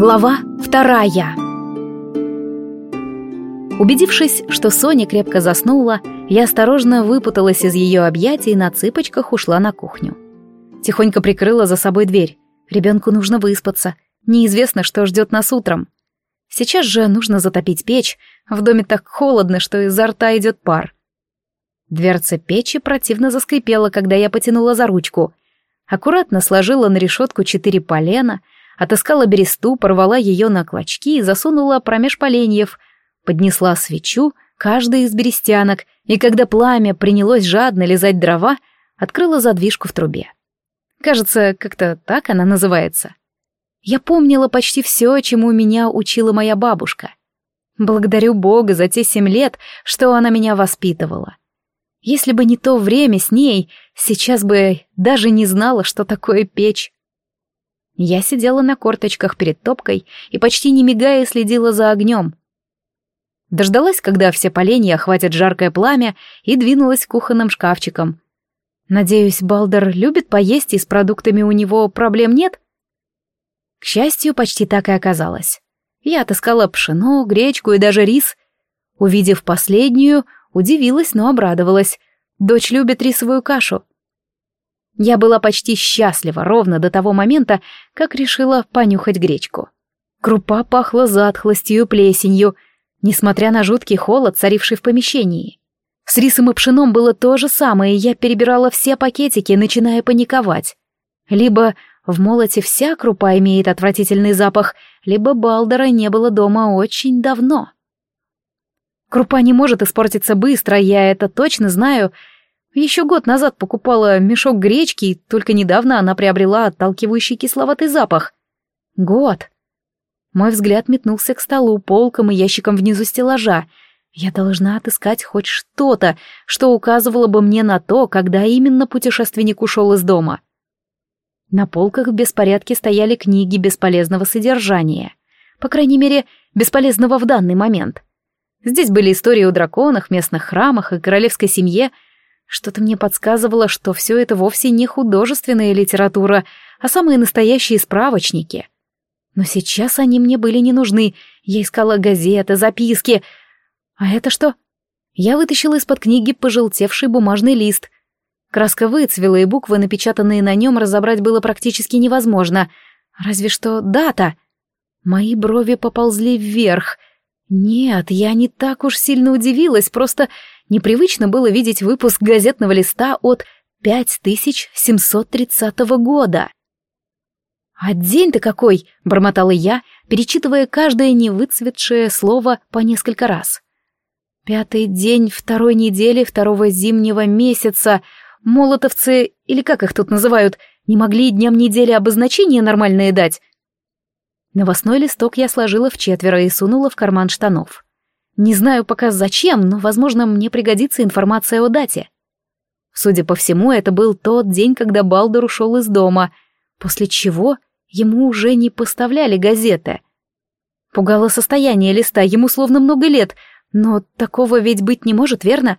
Глава вторая Убедившись, что Соня крепко заснула, я осторожно выпуталась из ее объятий и на цыпочках ушла на кухню. Тихонько прикрыла за собой дверь. Ребенку нужно выспаться. Неизвестно, что ждет нас утром. Сейчас же нужно затопить печь. В доме так холодно, что изо рта идет пар. Дверца печи противно заскрипела, когда я потянула за ручку. Аккуратно сложила на решетку четыре полена, отыскала бересту, порвала ее на клочки и засунула промеж поленьев, поднесла свечу, каждой из берестянок, и когда пламя принялось жадно лизать дрова, открыла задвижку в трубе. Кажется, как-то так она называется. Я помнила почти все, чему меня учила моя бабушка. Благодарю Бога за те семь лет, что она меня воспитывала. Если бы не то время с ней, сейчас бы даже не знала, что такое печь. Я сидела на корточках перед топкой и почти не мигая следила за огнем. Дождалась, когда все поленья охватят жаркое пламя, и двинулась к кухонным шкафчикам. Надеюсь, Балдер любит поесть, и с продуктами у него проблем нет? К счастью, почти так и оказалось. Я отыскала пшено, гречку и даже рис. Увидев последнюю, удивилась, но обрадовалась. Дочь любит рисовую кашу. Я была почти счастлива ровно до того момента, как решила понюхать гречку. Крупа пахла затхлостью и плесенью, несмотря на жуткий холод, царивший в помещении. С рисом и пшеном было то же самое, и я перебирала все пакетики, начиная паниковать. Либо в молоте вся крупа имеет отвратительный запах, либо Балдера не было дома очень давно. Крупа не может испортиться быстро, я это точно знаю, еще год назад покупала мешок гречки, и только недавно она приобрела отталкивающий кисловатый запах. Год. Мой взгляд метнулся к столу, полкам и ящикам внизу стеллажа. Я должна отыскать хоть что-то, что указывало бы мне на то, когда именно путешественник ушел из дома. На полках в беспорядке стояли книги бесполезного содержания. По крайней мере, бесполезного в данный момент. Здесь были истории о драконах, местных храмах и королевской семье — что-то мне подсказывало, что все это вовсе не художественная литература, а самые настоящие справочники. Но сейчас они мне были не нужны. Я искала газеты, записки. А это что? Я вытащила из-под книги пожелтевший бумажный лист. Краска выцвела, и буквы, напечатанные на нем, разобрать было практически невозможно. Разве что дата. Мои брови поползли вверх. Нет, я не так уж сильно удивилась, просто Непривычно было видеть выпуск газетного листа от 5730 года. «А день-то какой!» — бормотала я, перечитывая каждое невыцветшее слово по несколько раз. «Пятый день второй недели второго зимнего месяца. Молотовцы, или как их тут называют, не могли дням недели обозначения нормальные дать?» Новостной листок я сложила в четверо и сунула в карман штанов. Не знаю пока зачем, но, возможно, мне пригодится информация о дате. Судя по всему, это был тот день, когда Балдер ушел из дома, после чего ему уже не поставляли газеты. Пугало состояние листа, ему словно много лет, но такого ведь быть не может, верно?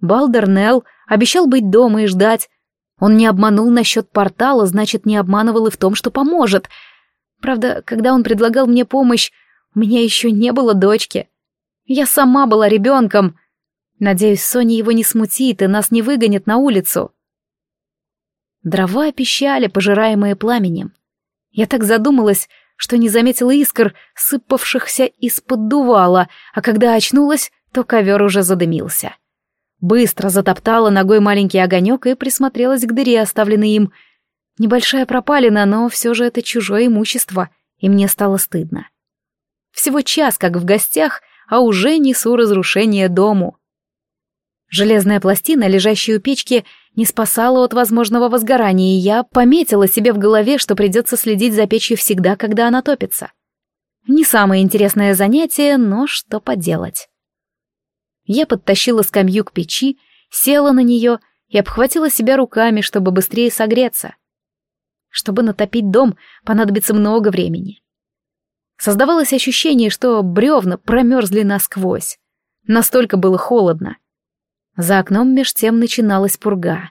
Балдер Нелл обещал быть дома и ждать. Он не обманул насчет портала, значит, не обманывал и в том, что поможет. Правда, когда он предлагал мне помощь, у меня еще не было дочки. Я сама была ребенком. Надеюсь, Соня его не смутит и нас не выгонит на улицу. Дрова пищали, пожираемые пламенем. Я так задумалась, что не заметила искр, сыпавшихся из-под дувала, а когда очнулась, то ковер уже задымился. Быстро затоптала ногой маленький огонек и присмотрелась к дыре, оставленной им. Небольшая пропалина, но все же это чужое имущество, и мне стало стыдно. Всего час, как в гостях — а уже несу разрушение дому. Железная пластина, лежащая у печки, не спасала от возможного возгорания, и я пометила себе в голове, что придется следить за печью всегда, когда она топится. Не самое интересное занятие, но что поделать. Я подтащила скамью к печи, села на нее и обхватила себя руками, чтобы быстрее согреться. Чтобы натопить дом, понадобится много времени. Создавалось ощущение, что бревна промерзли насквозь. Настолько было холодно. За окном меж тем начиналась пурга.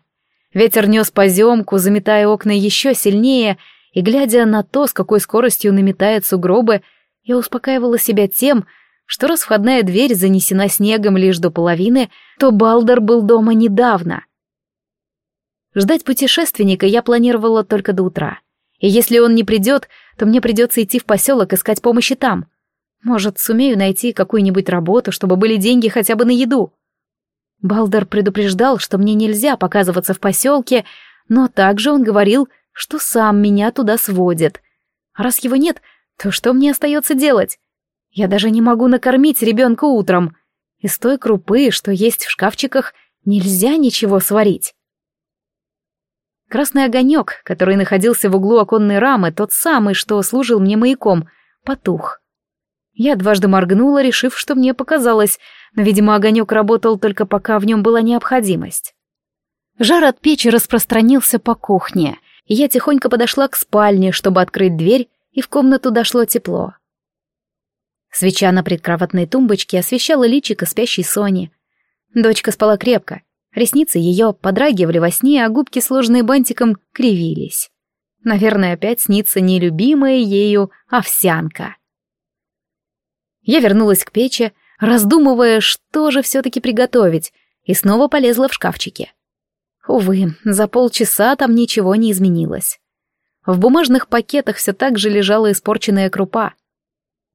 Ветер нес поземку, заметая окна еще сильнее, и глядя на то, с какой скоростью наметает сугробы, я успокаивала себя тем, что раз входная дверь занесена снегом лишь до половины, то Балдер был дома недавно. Ждать путешественника я планировала только до утра. И если он не придет, то мне придется идти в поселок искать помощи там. Может, сумею найти какую-нибудь работу, чтобы были деньги хотя бы на еду. Балдер предупреждал, что мне нельзя показываться в поселке, но также он говорил, что сам меня туда сводит. А раз его нет, то что мне остается делать? Я даже не могу накормить ребенка утром. Из той крупы, что есть в шкафчиках, нельзя ничего сварить. Красный огонек, который находился в углу оконной рамы, тот самый, что служил мне маяком, потух. Я дважды моргнула, решив, что мне показалось, но, видимо, огонек работал только пока в нем была необходимость. Жар от печи распространился по кухне, и я тихонько подошла к спальне, чтобы открыть дверь, и в комнату дошло тепло. Свеча на предкроватной тумбочке освещала личико спящей Сони. Дочка спала крепко, ресницы ее подрагивали во сне, а губки, сложенные бантиком, кривились. Наверное, опять снится нелюбимая ею овсянка. Я вернулась к печи, раздумывая, что же все-таки приготовить, и снова полезла в шкафчики. Увы, за полчаса там ничего не изменилось. В бумажных пакетах все так же лежала испорченная крупа.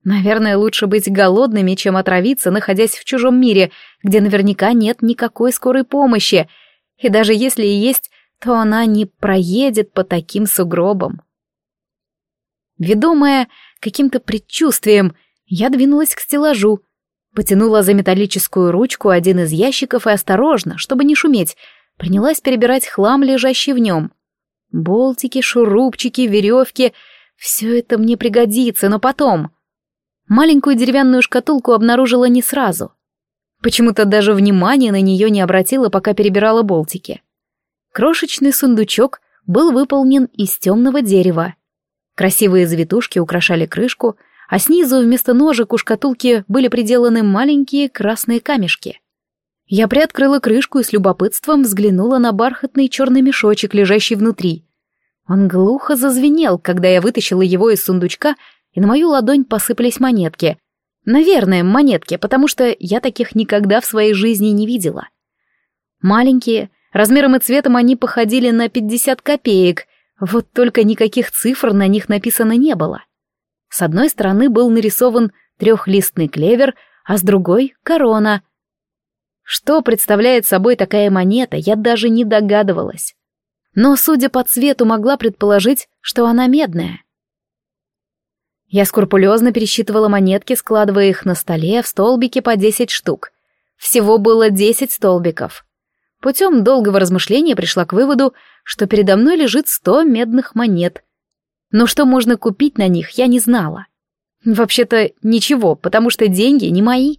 Наверное, лучше быть голодными, чем отравиться, находясь в чужом мире, где наверняка нет никакой скорой помощи, и даже если и есть, то она не проедет по таким сугробам. Ведомая каким-то предчувствием, я двинулась к стеллажу, потянула за металлическую ручку один из ящиков и осторожно, чтобы не шуметь, принялась перебирать хлам, лежащий в нем. Болтики, шурупчики, веревки — все это мне пригодится, но потом. Маленькую деревянную шкатулку обнаружила не сразу. Почему-то даже внимания на нее не обратила, пока перебирала болтики. Крошечный сундучок был выполнен из темного дерева. Красивые завитушки украшали крышку, а снизу вместо ножек у шкатулки были приделаны маленькие красные камешки. Я приоткрыла крышку и с любопытством взглянула на бархатный черный мешочек, лежащий внутри. Он глухо зазвенел, когда я вытащила его из сундучка, и на мою ладонь посыпались монетки. Наверное, монетки, потому что я таких никогда в своей жизни не видела. Маленькие, размером и цветом они походили на 50 копеек, вот только никаких цифр на них написано не было. С одной стороны был нарисован трехлистный клевер, а с другой — корона — что представляет собой такая монета, я даже не догадывалась. Но, судя по цвету, могла предположить, что она медная. Я скрупулезно пересчитывала монетки, складывая их на столе в столбики по 10 штук. Всего было 10 столбиков. Путем долгого размышления пришла к выводу, что передо мной лежит 100 медных монет. Но что можно купить на них, я не знала. Вообще-то ничего, потому что деньги не мои.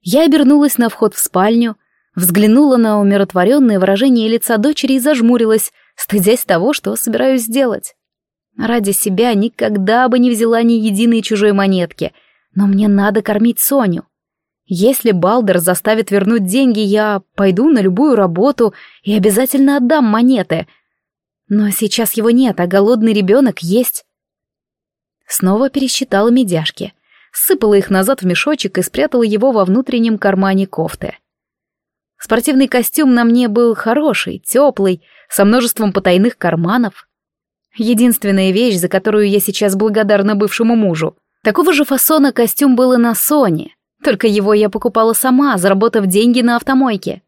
Я обернулась на вход в спальню, взглянула на умиротворенное выражение лица дочери и зажмурилась, стыдясь того, что собираюсь сделать. Ради себя никогда бы не взяла ни единой чужой монетки, но мне надо кормить Соню. Если Балдер заставит вернуть деньги, я пойду на любую работу и обязательно отдам монеты. Но сейчас его нет, а голодный ребенок есть. Снова пересчитала медяшки — сыпала их назад в мешочек и спрятала его во внутреннем кармане кофты. Спортивный костюм на мне был хороший, теплый, со множеством потайных карманов. Единственная вещь, за которую я сейчас благодарна бывшему мужу. Такого же фасона костюм был и на Соне, только его я покупала сама, заработав деньги на автомойке.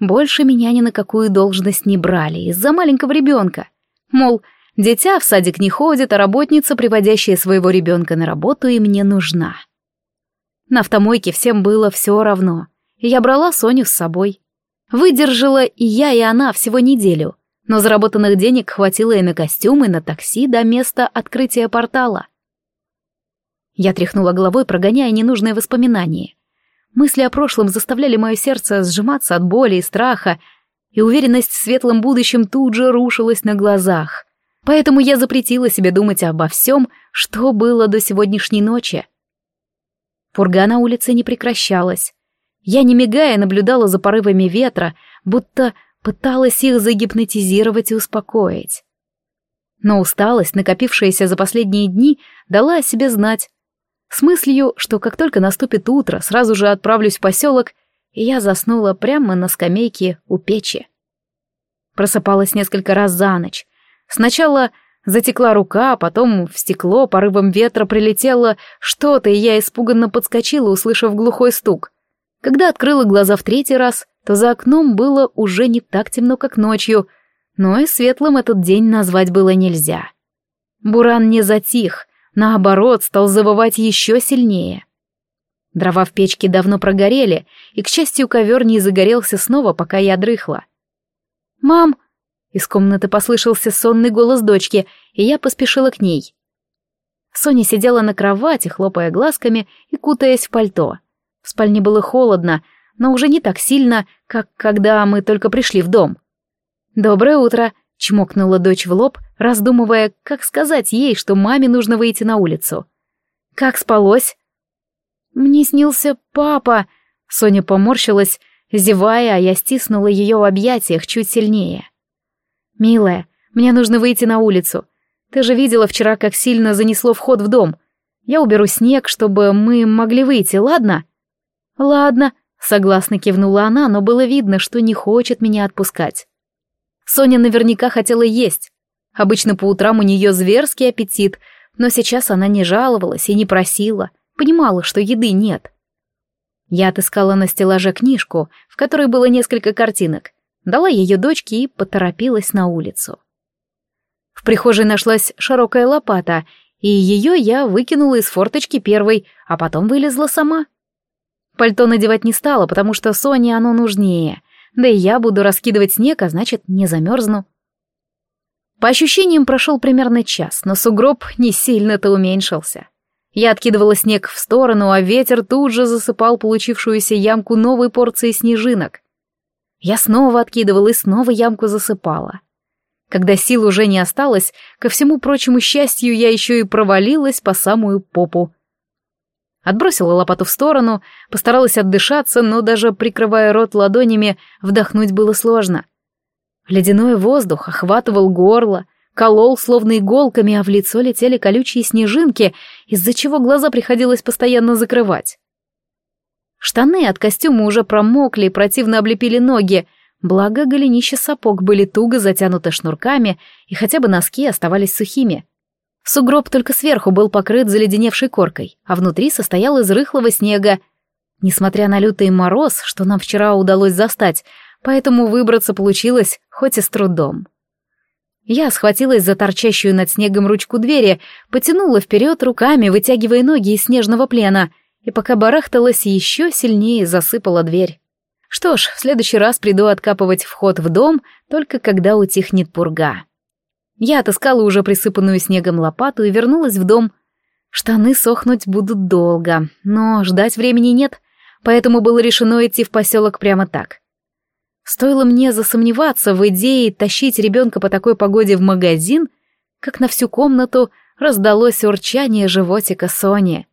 Больше меня ни на какую должность не брали из-за маленького ребенка. Мол, Дитя в садик не ходит, а работница, приводящая своего ребенка на работу, и мне нужна. На автомойке всем было все равно, я брала Соню с собой. Выдержала и я, и она всего неделю, но заработанных денег хватило и на костюм, и на такси до места открытия портала. Я тряхнула головой, прогоняя ненужные воспоминания. Мысли о прошлом заставляли мое сердце сжиматься от боли и страха, и уверенность в светлом будущем тут же рушилась на глазах. Поэтому я запретила себе думать обо всем, что было до сегодняшней ночи. Пурга на улице не прекращалась. Я, не мигая, наблюдала за порывами ветра, будто пыталась их загипнотизировать и успокоить. Но усталость, накопившаяся за последние дни, дала о себе знать. С мыслью, что как только наступит утро, сразу же отправлюсь в поселок, и я заснула прямо на скамейке у печи. Просыпалась несколько раз за ночь. Сначала затекла рука, а потом в стекло порывом ветра прилетело что-то, и я испуганно подскочила, услышав глухой стук. Когда открыла глаза в третий раз, то за окном было уже не так темно, как ночью, но и светлым этот день назвать было нельзя. Буран не затих, наоборот, стал завывать еще сильнее. Дрова в печке давно прогорели, и, к счастью, ковер не загорелся снова, пока я дрыхла. «Мам!» — из комнаты послышался сонный голос дочки, и я поспешила к ней. Соня сидела на кровати, хлопая глазками и кутаясь в пальто. В спальне было холодно, но уже не так сильно, как когда мы только пришли в дом. «Доброе утро!» — чмокнула дочь в лоб, раздумывая, как сказать ей, что маме нужно выйти на улицу. «Как спалось?» «Мне снился папа!» Соня поморщилась, зевая, а я стиснула ее в объятиях чуть сильнее. «Милая, мне нужно выйти на улицу. Ты же видела вчера, как сильно занесло вход в дом. Я уберу снег, чтобы мы могли выйти, ладно?» «Ладно», — согласно кивнула она, но было видно, что не хочет меня отпускать. Соня наверняка хотела есть. Обычно по утрам у нее зверский аппетит, но сейчас она не жаловалась и не просила — понимала, что еды нет. Я отыскала на стеллаже книжку, в которой было несколько картинок, дала ее дочке и поторопилась на улицу. В прихожей нашлась широкая лопата, и ее я выкинула из форточки первой, а потом вылезла сама. Пальто надевать не стала, потому что Соне оно нужнее, да и я буду раскидывать снег, а значит, не замерзну. По ощущениям прошел примерно час, но сугроб не сильно-то уменьшился. Я откидывала снег в сторону, а ветер тут же засыпал получившуюся ямку новой порцией снежинок. Я снова откидывала и снова ямку засыпала. Когда сил уже не осталось, ко всему прочему счастью, я еще и провалилась по самую попу. Отбросила лопату в сторону, постаралась отдышаться, но даже прикрывая рот ладонями, вдохнуть было сложно. Ледяной воздух охватывал горло, колол словно иголками, а в лицо летели колючие снежинки, из-за чего глаза приходилось постоянно закрывать. Штаны от костюма уже промокли и противно облепили ноги, благо голенища сапог были туго затянуты шнурками, и хотя бы носки оставались сухими. Сугроб только сверху был покрыт заледеневшей коркой, а внутри состоял из рыхлого снега. Несмотря на лютый мороз, что нам вчера удалось застать, поэтому выбраться получилось, хоть и с трудом. Я схватилась за торчащую над снегом ручку двери, потянула вперед руками, вытягивая ноги из снежного плена, и пока барахталась, еще сильнее засыпала дверь. Что ж, в следующий раз приду откапывать вход в дом, только когда утихнет пурга. Я отыскала уже присыпанную снегом лопату и вернулась в дом. Штаны сохнуть будут долго, но ждать времени нет, поэтому было решено идти в поселок прямо так. Стоило мне засомневаться в идее тащить ребенка по такой погоде в магазин, как на всю комнату раздалось урчание животика Сони.